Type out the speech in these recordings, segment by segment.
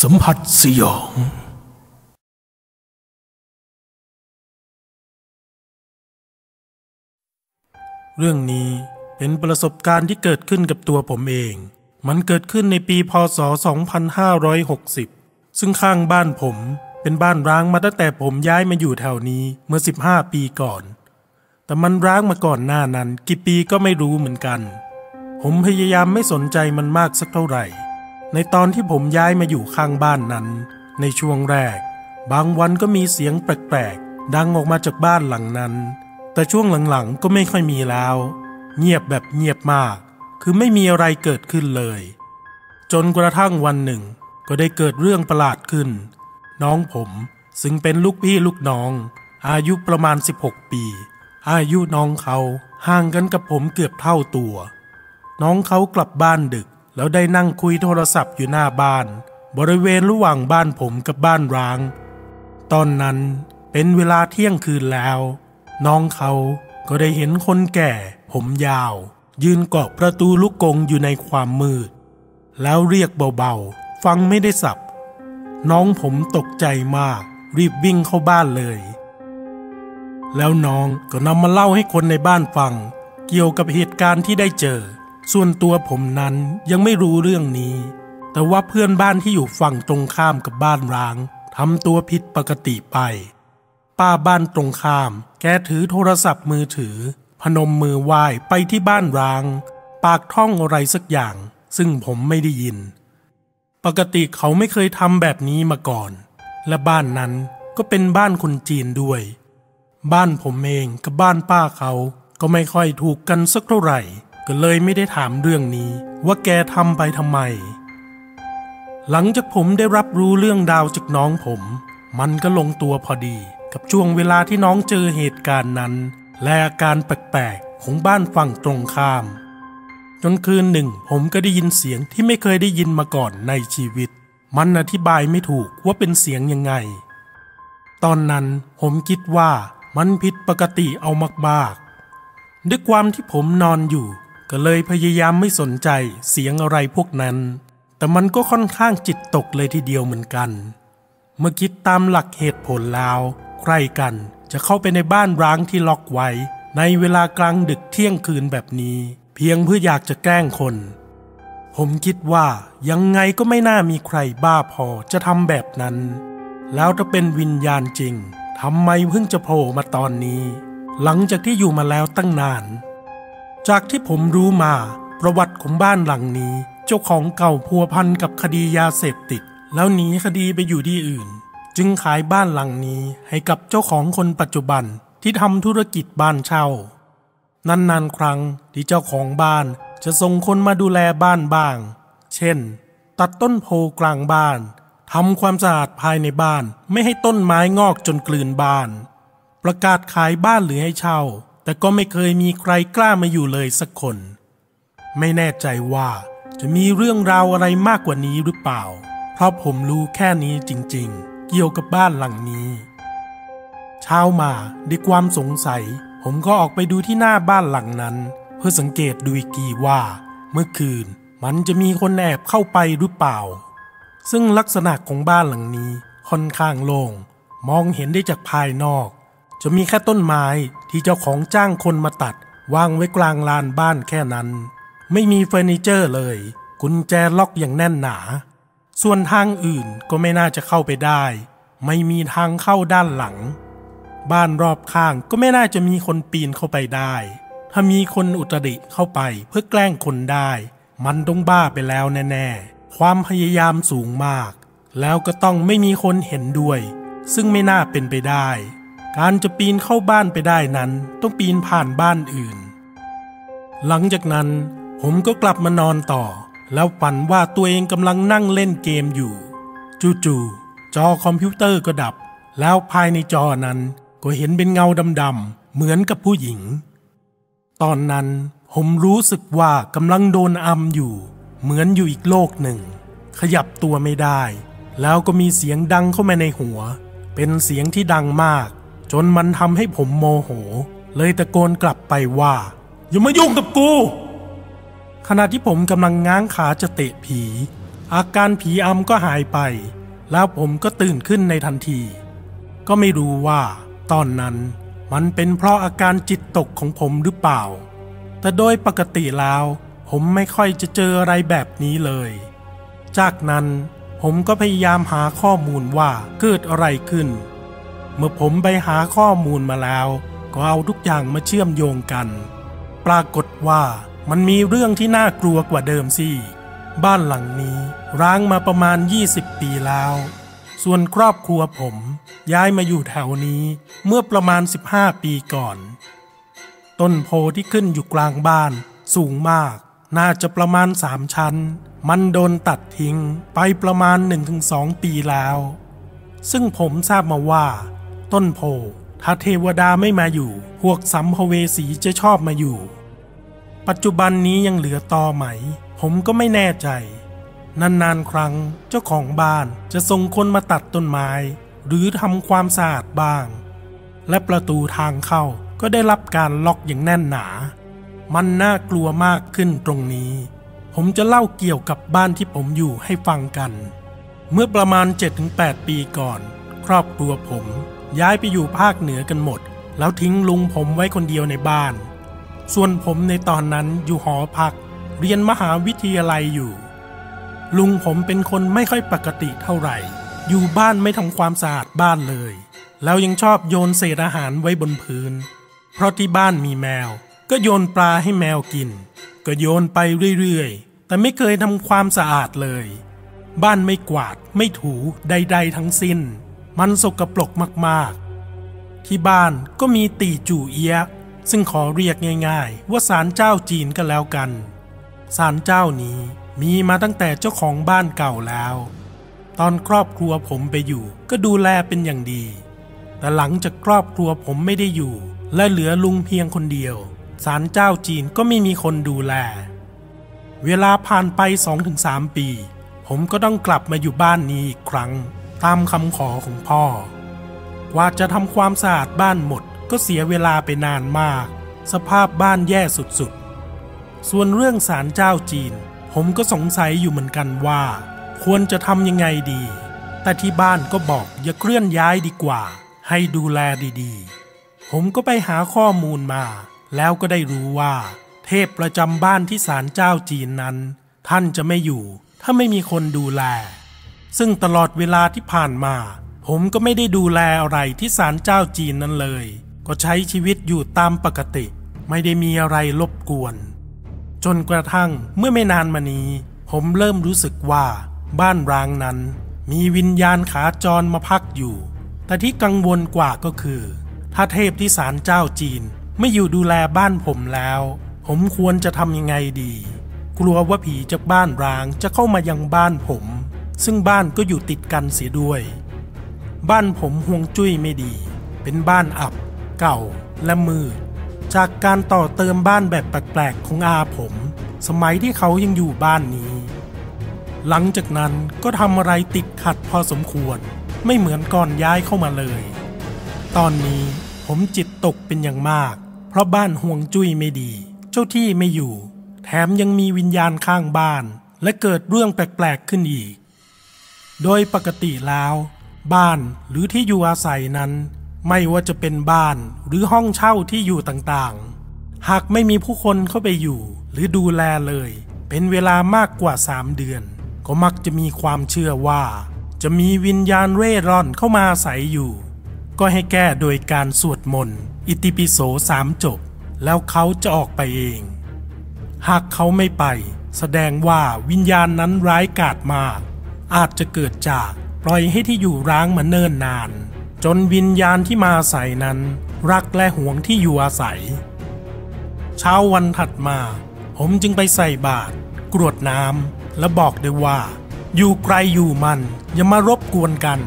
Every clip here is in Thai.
สัมผัสสยอง เรื่องนี้เป็นประสบการณ์ที่เกิดขึ้นกับตัวผมเอง มันเกิดขึ้นในปีพศ 2560 ซึ่งข้างบ้านผมเป็นบ้านร้างมาตั้งแต่ผมย้ายมาอยู่แถวนี้เมื่อ 15 ปีก่อน แต่มันร้างมาก่อนหน้านั้น กี่ปีก็ไม่รู้เหมือนกัน ผมพยายามไม่สนใจมันมากสักเท่าไหร่ ในตอนที่ผมย้ายมาอยู่ข้างบ้านนั้น ในช่วงแรก บางวันก็มีเสียงแปลกๆ ดังออกมาจากบ้านหลังนั้น แต่ช่วงหลังๆก็ไม่ค่อยมีแล้ว เงียบแบบเงียบมาก คือไม่มีอะไรเกิดขึ้นเลย จนกระทั่งวันหนึ่ง ก็ได้เกิดเรื่องประหลาดขึ้น น้องผมซึ่งเป็นลูกพี่ลูกน้อง อายุประมาณ 16 ปี อายุน้องเขาห่างกันกับผมเกือบเท่าตัว น้องเขากลับบ้านดึก แล้วได้นั่งคุยโทรศัพท์อยู่หน้าบ้าน บริเวณระหว่างบ้านผมกับบ้านร้าง ตอนนั้นเป็นเวลาเที่ยงคืนแล้ว น้องเขาก็ได้เห็นคนแก่ ผมยาว ยืนเกาะประตูลูกกงอยู่ในความมืด แล้วเรียกเบาๆ ฟังไม่ได้สับ น้องผมตกใจมาก รีบวิ่งเข้าบ้านเลย แล้วน้องก็นำมาเล่าให้คนในบ้านฟัง เกี่ยวกับเหตุการณ์ที่ได้เจอ ส่วนตัวผมนั้นยังไม่รู้เรื่องนี้ แต่ว่าเพื่อนบ้านที่อยู่ฝั่งตรงข้ามกับบ้านร้างทำตัวผิดปกติไป ป้าบ้านตรงข้าม แกถือโทรศัพท์มือถือ พนมมือไหว้ไปที่บ้านร้าง ปากท่องอะไรสักอย่าง ซึ่งผมไม่ได้ยิน ปกติเขาไม่เคยทำแบบนี้มาก่อน และบ้านนั้นก็เป็นบ้านคนจีนด้วย บ้านผมเองกับบ้านป้าเขาก็ไม่ค่อยถูกกันสักเท่าไหร่ ก็เลยไม่ได้ถามเรื่องนี้ว่าแกทำไปทำไม หลังจากผมได้รับรู้เรื่องดาวจากน้องผม มันก็ลงตัวพอดีกับช่วงเวลาที่น้องเจอเหตุการณ์นั้น และอาการแปลกๆของบ้านฝั่งตรงข้าม จนคืนหนึ่งผมก็ได้ยินเสียงที่ไม่เคยได้ยินมาก่อนในชีวิต มันอธิบายไม่ถูกว่าเป็นเสียงยังไง ตอนนั้นผมคิดว่ามันผิดปกติเอามากๆด้วยความที่ผมนอนอยู่ ก็เลยพยายามไม่สนใจเสียงอะไรพวกนั้น แต่มันก็ค่อนข้างจิตตกเลยทีเดียวเหมือนกัน เมื่อคิดตามหลักเหตุผลแล้วใครกันจะเข้าไปในบ้านร้างที่ล็อกไว้ ในเวลากลางดึกเที่ยงคืนแบบนี้ เพียงเพื่ออยากจะแกล้งคน ผมคิดว่ายังไงก็ไม่น่ามีใครบ้าพอจะทำแบบนั้น แล้วถ้าเป็นวิญญาณจริงทำไมเพิ่งจะโผล่มาตอนนี้ หลังจากที่อยู่มาแล้วตั้งนาน จากที่ผมรู้มาประวัติของบ้านหลังนี้ เจ้าของเก่าพัวพันกับคดียาเสพติด แล้วหนีคดีไปอยู่ที่อื่น จึงขายบ้านหลังนี้ให้กับเจ้าของคนปัจจุบันที่ทำธุรกิจบ้านเช่า นานๆครั้งที่เจ้าของบ้านจะส่งคนมาดูแลบ้านบ้าง เช่น ตัดต้นโพกลางบ้านทำความสะอาดภายในบ้านไม่ให้ต้นไม้งอกจนกลืนบ้าน ประกาศขายบ้านหรือให้เช่า แต่ก็ไม่เคยมีใครกล้ามาอยู่เลยสักคน ไม่แน่ใจว่าจะมีเรื่องราวอะไรมากกว่านี้หรือเปล่า เพราะผมรู้แค่นี้จริงๆ เกี่ยวกับบ้านหลังนี้ เช้ามาด้วยความสงสัย ผมก็ออกไปดูที่หน้าบ้านหลังนั้น เพื่อสังเกตดูอีกทีว่า เมื่อคืนมันจะมีคนแอบเข้าไปหรือเปล่า ซึ่งลักษณะของบ้านหลังนี้ค่อนข้างโล่งมองเห็นได้จากภายนอก จะมีแค่ต้นไม้ที่เจ้าของจ้างคนมาตัดวางไว้กลางลานบ้านแค่นั้น ไม่มีเฟอร์นิเจอร์เลย กุญแจล็อกอย่างแน่นหนา ส่วนทางอื่นก็ไม่น่าจะเข้าไปได้ ไม่มีทางเข้าด้านหลัง บ้านรอบข้างก็ไม่น่าจะมีคนปีนเข้าไปได้ ถ้ามีคนอุตริเข้าไปเพื่อแกล้งคนได้ มันต้องบ้าไปแล้วแน่ๆ ความพยายามสูงมาก แล้วก็ต้องไม่มีคนเห็นด้วย ซึ่งไม่น่าเป็นไปได้ การจะปีนเข้าบ้านไปได้นั้นต้องปีนผ่านบ้านอื่น หลังจากนั้นผมก็กลับมานอนต่อ แล้วฝันว่าตัวเองกำลังนั่งเล่นเกมอยู่ จู่ๆจอคอมพิวเตอร์ก็ดับ แล้วภายในจอนั้นก็เห็นเป็นเงาดำๆเหมือนกับผู้หญิง ตอนนั้นผมรู้สึกว่ากำลังโดนอัมอยู่ เหมือนอยู่อีกโลกหนึ่ง ขยับตัวไม่ได้ แล้วก็มีเสียงดังเข้ามาในหัว เป็นเสียงที่ดังมาก จนมันทำให้ผมโมโห เลยตะโกนกลับไปว่า อย่ามายุ่งกับกู ขณะที่ผมกำลังง้างขาจะเตะผี อาการผีอำก็หายไป แล้วผมก็ตื่นขึ้นในทันที ก็ไม่รู้ว่า ตอนนั้นมันเป็นเพราะอาการจิตตกของผมหรือเปล่า แต่โดยปกติแล้ว ผมไม่ค่อยจะเจออะไรแบบนี้เลย จากนั้นผมก็พยายามหาข้อมูลว่าเกิดอะไรขึ้น เมื่อผมไปหาข้อมูลมาแล้ว ก็เอาทุกอย่างมาเชื่อมโยงกัน ปรากฏว่ามันมีเรื่องที่น่ากลัวกว่าเดิมสิบ้านหลังนี้ร้างมาประมาณ 20 ปีแล้ว ส่วนครอบครัวผมย้ายมาอยู่แถวนี้เมื่อประมาณ 15 ปีก่อน ต้นโพที่ขึ้นอยู่กลางบ้านสูงมาก น่าจะประมาณสามชั้น มันโดนตัดทิ้งไปประมาณ 1-2 ปีแล้ว ซึ่งผมทราบมาว่า ต้นโพ ถ้าเทวดาไม่มาอยู่ พวกสัมภเวสีจะชอบมาอยู่ ปัจจุบันนี้ยังเหลือตอไหม ผมก็ไม่แน่ใจ นานๆครั้งเจ้าของบ้านจะส่งคนมาตัดต้นไม้ หรือทำความสะอาดบ้าง และประตูทางเข้าก็ได้รับการล็อกอย่างแน่นหนา มันน่ากลัวมากขึ้นตรงนี้ ผมจะเล่าเกี่ยวกับบ้านที่ผมอยู่ให้ฟังกัน เมื่อประมาณ 7-8 ปีก่อน ครอบครัวผม ย้ายไปอยู่ภาคเหนือกันหมด แล้วทิ้งลุงผมไว้คนเดียวในบ้าน ส่วนผมในตอนนั้นอยู่หอพัก เรียนมหาวิทยาลัยอยู่ ลุงผมเป็นคนไม่ค่อยปกติเท่าไหร่ อยู่บ้านไม่ทำความสะอาดบ้านเลย แล้วยังชอบโยนเศษอาหารไว้บนพื้น เพราะที่บ้านมีแมว ก็โยนปลาให้แมวกิน ก็โยนไปเรื่อยๆ แต่ไม่เคยทำความสะอาดเลย บ้านไม่กวาดไม่ถูใด ๆ ทั้งสิ้น มันสกปรกมากๆ ที่บ้านก็มีตีจู่เอียะซึ่งขอเรียกง่าย ๆ ว่าศาลเจ้าจีนก็แล้วกันศาลเจ้านี้มีมาตั้งแต่เจ้าของบ้านเก่าแล้ว ตอนครอบครัวผมไปอยู่ก็ดูแลเป็นอย่างดี แต่หลังจากครอบครัวผมไม่ได้อยู่ และเหลือลุงเพียงคนเดียวศาลเจ้าจีนก็ไม่มีคนดูแล เวลาผ่านไป 2-3 ปี ผมก็ต้องกลับมาอยู่บ้านนี้อีกครั้ง ตามคำขอของพ่อ ว่าจะทำความสะอาดบ้านหมดก็เสียเวลาไปนานมาก สภาพบ้านแย่สุดๆ ส่วนเรื่องศาลเจ้าจีน ผมก็สงสัยอยู่เหมือนกันว่า ควรจะทำยังไงดี แต่ที่บ้านก็บอกอย่าเคลื่อนย้ายดีกว่า ให้ดูแลดีๆ ผมก็ไปหาข้อมูลมา แล้วก็ได้รู้ว่า เทพประจำบ้านที่ศาลเจ้าจีนนั้น ท่านจะไม่อยู่ ถ้าไม่มีคนดูแล ซึ่งตลอดเวลาที่ผ่านมา ผมก็ไม่ได้ดูแลอะไรที่ศาลเจ้าจีนนั้นเลย ก็ใช้ชีวิตอยู่ตามปกติ ไม่ได้มีอะไรรบกวน จนกระทั่งเมื่อไม่นานมานี้ ผมเริ่มรู้สึกว่า บ้านร้างนั้น มีวิญญาณขาจรมาพักอยู่ แต่ที่กังวลกว่าก็คือ ถ้าเทพที่ศาลเจ้าจีนไม่อยู่ดูแลบ้านผมแล้ว ผมควรจะทำยังไงดี กลัวว่าผีจากบ้านร้างจะเข้ามายังบ้านผม ซึ่งบ้านก็อยู่ติดกันเสียด้วย บ้านผมห่วงจุ้ยไม่ดี เป็นบ้านอับ เก่าและมืด จากการต่อเติมบ้านแบบแปลกๆของอาผม สมัยที่เขายังอยู่บ้านนี้ หลังจากนั้นก็ทำอะไรติดขัดพอสมควร ไม่เหมือนก่อนย้ายเข้ามาเลย ตอนนี้ผมจิตตกเป็นอย่างมาก เพราะบ้านห่วงจุ้ยไม่ดี เจ้าที่ไม่อยู่ แถมยังมีวิญญาณข้างบ้านและเกิดเรื่องแปลกๆขึ้นอีก โดยปกติแล้ว บ้านหรือที่อยู่อาศัยนั้น ไม่ว่าจะเป็นบ้านหรือห้องเช่าที่อยู่ต่างๆ หากไม่มีผู้คนเข้าไปอยู่ หรือดูแลเลย เป็นเวลามากกว่าสามเดือน ก็มักจะมีความเชื่อว่า จะมีวิญญาณเร่ร่อนเข้ามาอาศัยอยู่ ก็ให้แก้โดยการสวดมนต์อิติปิโสสามจบ แล้วเขาจะออกไปเอง หากเขาไม่ไป แสดงว่าวิญญาณนั้นร้ายกาจมาก อาจจะเกิดจากปล่อยให้ที่อยู่ร้างมาเนิ่นนาน จนวิญญาณที่มาอาศัยนั้น รักและหวงที่อยู่อาศัย เช้าวันถัดมา ผมจึงไปใส่บาตรกรวดน้ำและบอกด้ว่า อยู่ไกลอยู่มันอย่ามารบกวนกัน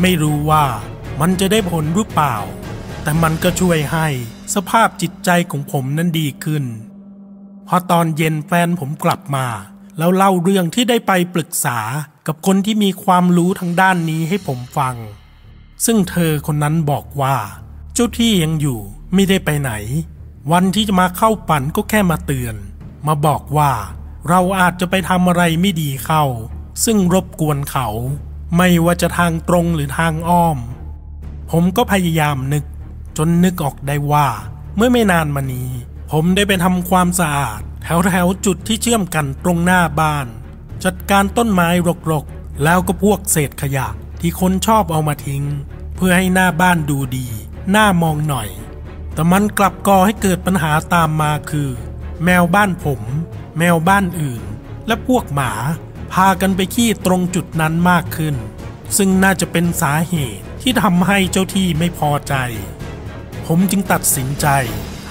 ไม่รู้ว่ามันจะได้ผลหรือเปล่า แต่มันก็ช่วยให้สภาพจิตใจของผมนั้นดีขึ้น พอตอนเย็นแฟนผมกลับมา แล้วเล่าเรื่องที่ได้ไปปรึกษากับคนที่มีความรู้ทางด้านนี้ให้ผมฟัง ซึ่งเธอคนนั้นบอกว่า เจ้าที่ยังอยู่ไม่ได้ไปไหน วันที่จะมาเข้าปั่นก็แค่มาเตือน มาบอกว่าเราอาจจะไปทำอะไรไม่ดีเข้า ซึ่งรบกวนเขา ไม่ว่าจะทางตรงหรือทางอ้อม ผมก็พยายามนึก จนนึกออกได้ว่า เมื่อไม่นานมานี้ ผมได้ไปทำความสะอาด แถวแถวๆจุดที่เชื่อมกันตรงหน้าบ้าน จัดการต้นไม้รกๆ แล้วก็พวกเศษขยะที่คนชอบเอามาทิ้ง เพื่อให้หน้าบ้านดูดีหน่ามองหน่อย แต่มันกลับก่อให้เกิดปัญหาตามมาคือ แมวบ้านผม แมวบ้านอื่น และพวกหมา พากันไปขี้ตรงจุดนั้นมากขึ้น ซึ่งน่าจะเป็นสาเหตุที่ทำให้เจ้าที่ไม่พอใจ ผมจึงตัดสินใจ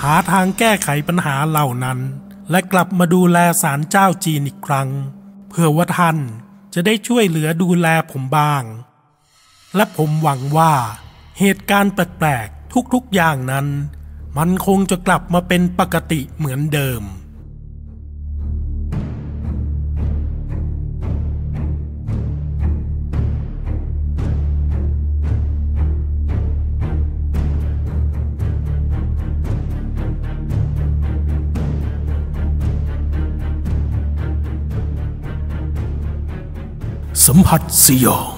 หาทางแก้ไขปัญหาเหล่านั้น และกลับมาดูแลศาลเจ้าจีนอีกครั้ง เพื่อว่าท่านจะได้ช่วยเหลือดูแลผมบ้าง และผมหวังว่า เหตุการณ์แปลกๆทุกๆอย่างนั้น มันคงจะกลับมาเป็นปกติเหมือนเดิม สัมผัสสยอง